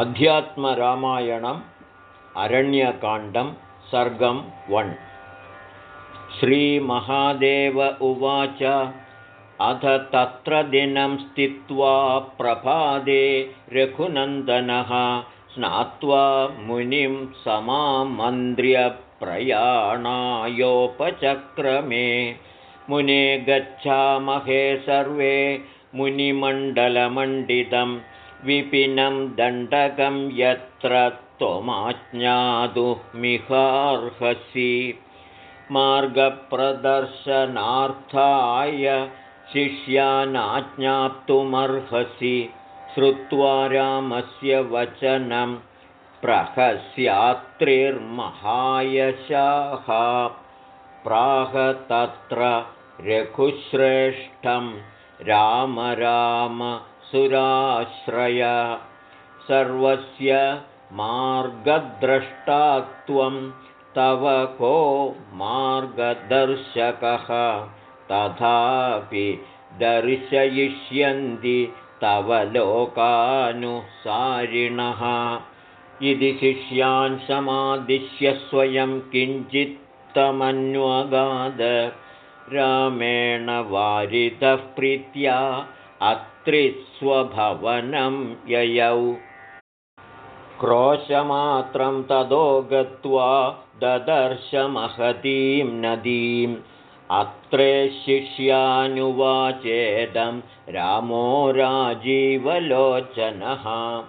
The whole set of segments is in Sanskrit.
अध्यात्मरामायणम् अरण्यकाण्डं सर्गं वन्। श्रीमहादेव उवाच अथ तत्र दिनं स्थित्वा प्रभादे रघुनन्दनः स्नात्वा मुनिं समामन्त्र्यप्रयाणायोपचक्रमे मुने गच्छामहे सर्वे मुनिमण्डलमण्डितम् विपिनं दण्डकं यत्र त्वमाज्ञातुमिहार्हसि मार्गप्रदर्शनार्थाय शिष्यानाज्ञाप्तुमर्हसि। श्रुत्वा रामस्य वचनं प्रहस्यात्रिर्महायशाः। प्राह तत्र रघुश्रेष्ठं। राम राम सुराश्रय। सर्वस्य मार्गद्रष्टात्वं तव को मार्गदर्शकः। तथापि दर्शयिष्यन्ति तव लोकानुसारिणः। इति शिष्यान् समादिश्य स्वयं किञ्चित्तमन्वगाद। रामेण वारितः प्रीत्या अत्रिस्वभवनं ययौ। क्रोशमात्रं ततो गत्वा ददर्शमहतीं नदीम्। अत्रे शिष्यानुवाचेदं रामो राजीवलोचनः।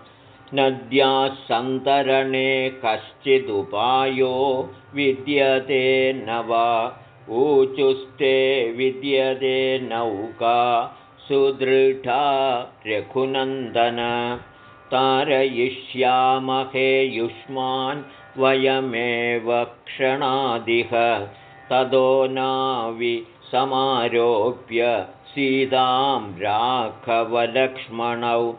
नद्याः सन्तरणे कश्चिदुपायो विद्यते न वा। ऊचुस्ते विद्यते नौका सुदृढा रघुनन्दन। तारयिष्यामहे युष्मान् वयमेव क्षणादिह। ततो नावि समारोप्य सीतां राघवलक्ष्मणौ।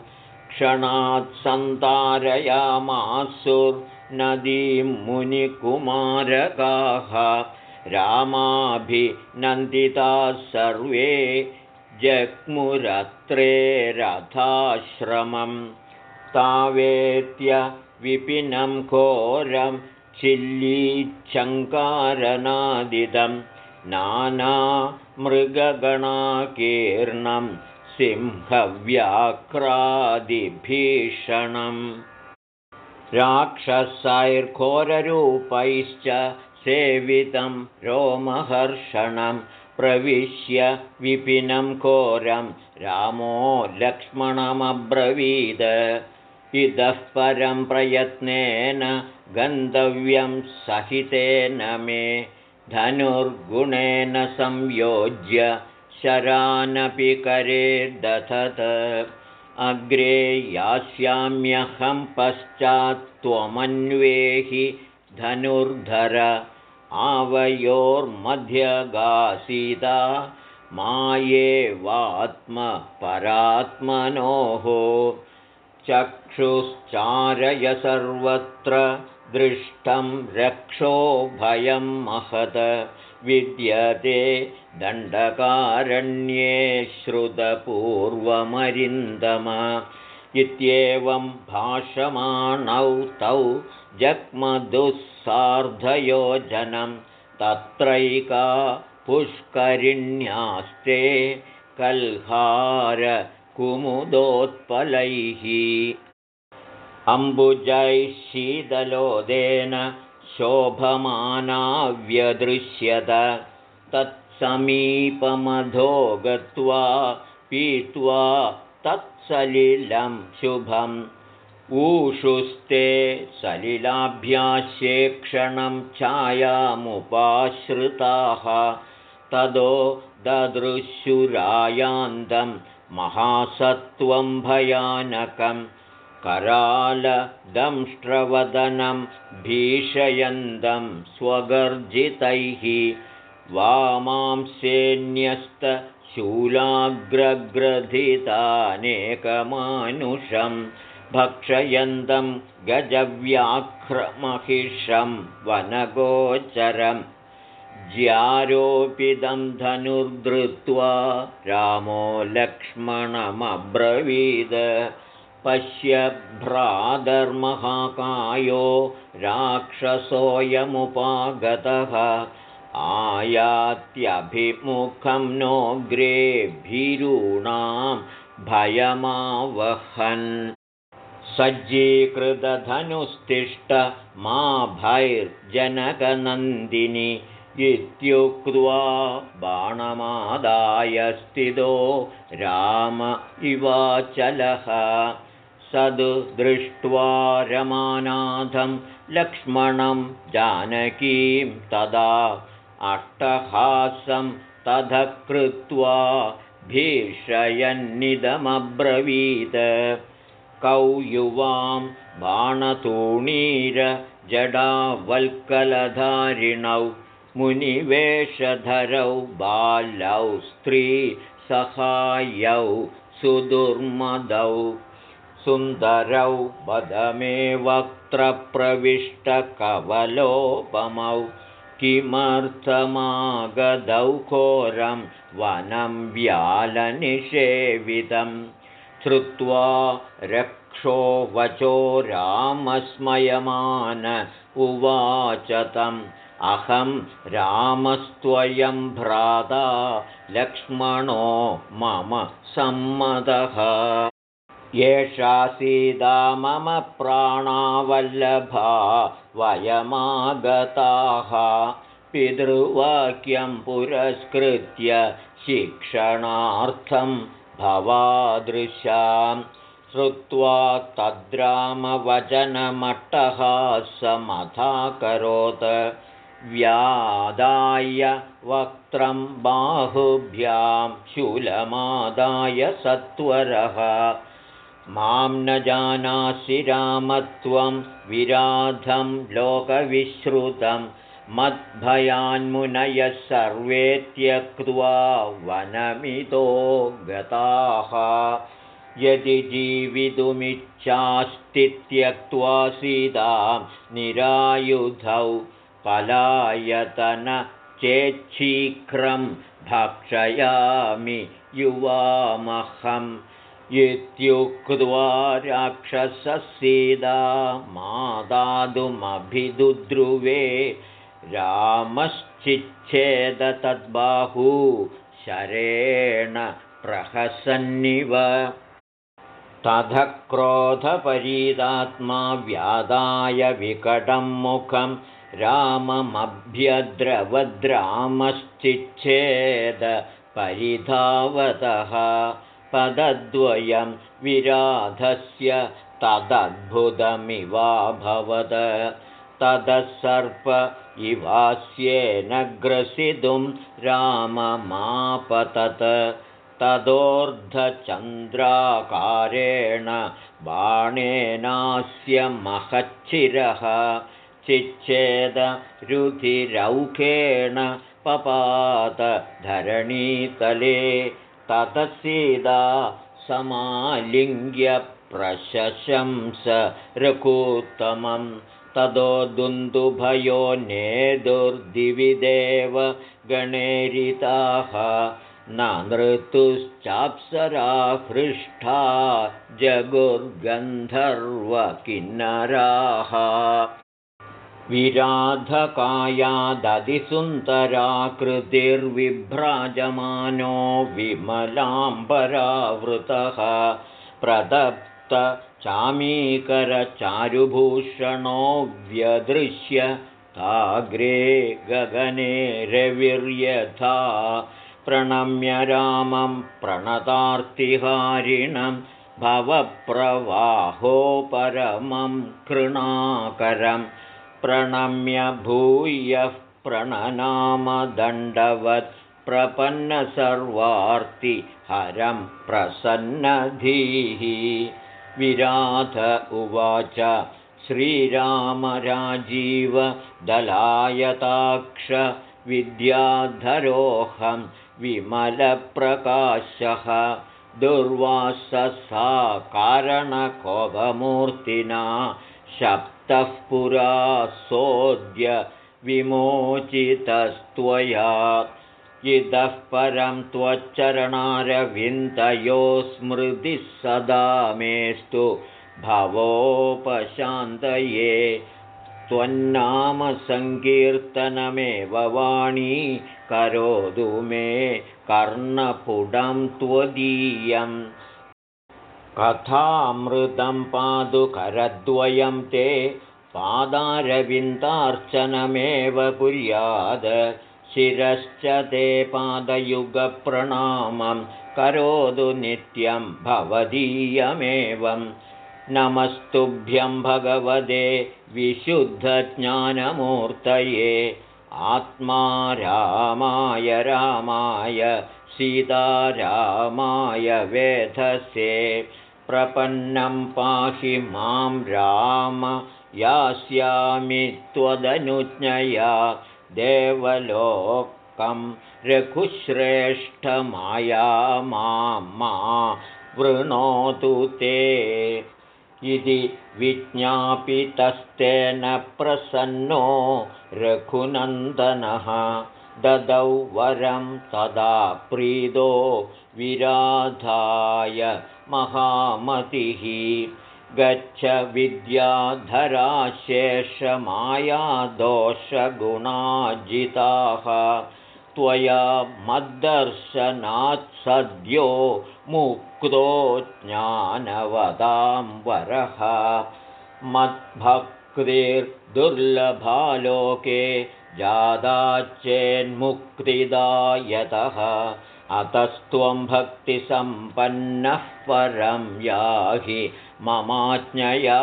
क्षणात् सन्तारयामासुर्नदीं मुनिकुमारकाः। रामाभिनन्दिताः सर्वे जग्मुरत्रे रथाश्रमं तावेत्य विपिनं घोरं चिल्लीच्छङ्कारनादिदं नानामृगगणाकीर्णं सिंहव्याघ्रादिभीषणम् राक्षसैर्घोररूपैश्च सेवितं रोमहर्षणं प्रविश्य विपिनं घोरं रामो लक्ष्मणमब्रवीद। इतः परं प्रयत्नेन गन्तव्यं सहितेन मे। धनुर्गुणेन संयोज्य शरानपि करे दधत। अग्रे यास्याम्यहं पश्चात्त्वमन्वेहि धनुर्धर आवयोर्मध्यगासीता मायेवात्मपरात्मनोः चक्षुश्चारय सर्वत्र दृष्टं रक्षो भयं महद विद्यते दण्डकारण्ये श्रुतपूर्वमरिन्दम इत्येवं भाषमाणौ तौ जग्मदुःसार्धयोजनं तत्रैका पुष्करिण्यास्ते कल्हारकुमुदोत्पलैः। अम्बुजैः शीतलोदेन शोभमानाव्यदृश्यत। तत्समीपमधो गत्वा पीत्वा तत्सलिलं शुभम् ऊषुस्ते सलिलाभ्यास्येक्षणं छायामुपाश्रिताः। तदो ददृशुरायान्तं महासत्त्वं भयानकं करालदंष्ट्रवदनं भीषयन्तं स्वगर्जितैः। वामांसेऽन्यस्तशूलाग्रग्रथितानेकमानुषं भक्षयन्तं गजव्याघ्रमहिषं वनगोचरं ज्यारोपितं धनुर्धृत्वा रामो लक्ष्मणमब्रवीद। पश्य भ्रातर्महाकायो राक्षसोऽयमुपागतः। आयात्यभिमुखं नोऽग्रे भीरूणां भयमावहन् सज्जीकृतधनुस्तिष्ठ मा भैर्जनकनन्दिनि इत्युक्त्वा बाणमादाय स्थितो राम इवाचलः। सद् दृष्ट्वा रमानाथं लक्ष्मणं जानकीं तदा अट्टहासं तथ कृत्वा भीषयन्निदमब्रवीत् कौ युवां बाणतूणीरजडावल्कलधारिणौ मुनिवेषधरौ बालौ स्त्रीसहायौ सुदुर्मदौ सुन्दरौ वदमे वक्त्रप्रविष्टकवलोपमौ किमर्थमागदौ घोरं वनं व्यालनिषेवितं श्रुत्वा रक्षो वचो रामस्मयमान उवाच तम्। अहं रामस्त्वयं भ्राता लक्ष्मणो मम सम्मतः एषा सीता मम प्राणावल्लभा वयमागताः। पितृवाक्यं पुरस्कृत्य शिक्षणार्थं भवादृशां श्रुत्वा तद्रामवचनमट्टहासमथाकरोत्। व्यादाय वक्त्रं बाहुभ्यां शूलमादाय सत्वरः। मां न जानासि रामत्वं विराधं लोकविश्रुतं मद्भयान्मुनयः सर्वे त्यक्त्वा वनमितो गताः। यदि जीवितुमिच्छास्ति त्यक्त्वा सीतां निरायुधौ पलायतन चेच्छीघ्रं भक्षयामि युवामहम्। इत्युक्त्वा राक्षससीदा मादातुमभिदुद्रुवे रामश्चिच्छेद तद्बाहू शरेण प्रहसन्निव। तथ क्रोधपरीदात्मा व्यादाय विकटं मुखं राममभ्यद्रवद्रामश्चिच्छेद परिधावतः। पदद्वयं विराधस्य तदद्भुतमिवाभवत् ततः सर्प इवास्येन ग्रसितुं राममापतत्। ततोर्धचन्द्राकारेण बाणेनास्य महच्छिरः। चिच्छेदरुधिरौखेण पपात धरणीतले। ततसीदा समालिङ्ग्यप्रशशंस रघूत्तमं ततो दुन्दुभयो नेदुर्दिविदेव गणेरिताः। न नृतुश्चाप्सरा हृष्टा जगुर्गन्धर्वकिन्नराः। विराधकायादधिसुन्दराकृतिर्विभ्राजमानो विमलाम्बरावृतः। प्रदत्तचामीकरचारुभूषणो व्यदृश्य ताग्रे गगने रविर्यथा प्रणम्य रामं प्रणतार्तिहारिणं भवप्रवाहो परमं कृणाकरम् प्रणम्य भूयः प्रणनामदण्डवत् प्रपन्नसर्वार्तिहरं प्रसन्नधीः विराध उवाच। श्रीरामराजीवदलायताक्ष विद्याधरोऽहं विमलप्रकाशः। दुर्वाससा कारणकोपमूर्तिना शप्तः पुरा सोऽद्य विमोचितस्त्वया इतः परं त्वच्चरणारविन्दयो स्मृतिः सदा मेस्तु भवोपशान्तये त्वन्नामसङ्कीर्तनमेव वाणी करोतु मे कर्णपुडं त्वदीयम् कथामृतं पादुकरद्वयं ते पादारविन्दार्चनमेव कुर्याद शिरश्च ते पादयुगप्रणामं करोतु नित्यं भवदीयमेवं। नमस्तुभ्यं भगवते विशुद्धज्ञानमूर्तये आत्मा रामाय रामाय सीतारामाय वेधसे प्रपन्नं पाहि मां राम यास्यामि त्वदनुज्ञया देवलोकं रघुश्रेष्ठमाया मा वृणोतु ते। इति विज्ञापितस्तेन प्रसन्नो रघुनन्दनः। ददौ वरं तदा प्रीदो विराधाय महामतिः गच्छ विद्याधराशेषमायादोषगुणाजिताः। त्वया मद्दर्शनात् सद्यो मुक्तो ज्ञानवदां वरः। मद्भक्तिर्दुर्लभालोके जादाच्चेन्मुक्तिदायतः अतस्त्वं भक्तिसम्पन्नः परं याहि ममाज्ञया।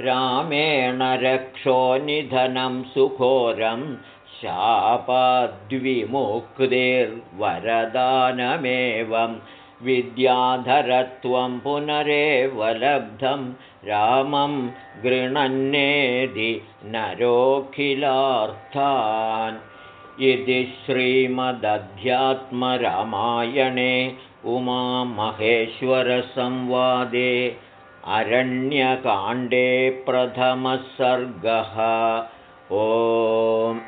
रामेण रक्षो निधनं सुघोरं शापाद्विमुक्तिर्वरदानमेवं। विद्याधरत्वं पुनरेव लब्धं रामं गृणन्नेधि नरोखिलार्थान् इति श्रीमदध्यात्मरामायणे उमामहेश्वरसंवादे अरण्यकाण्डे प्रथमः सर्गः ओम्